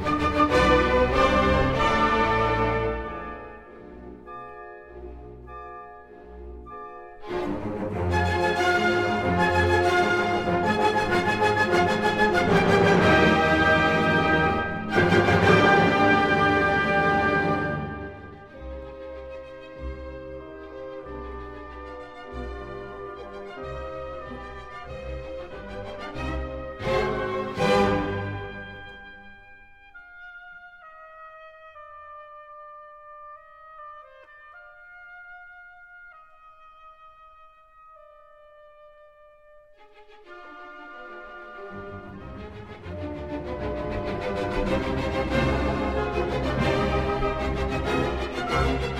Thank you. Música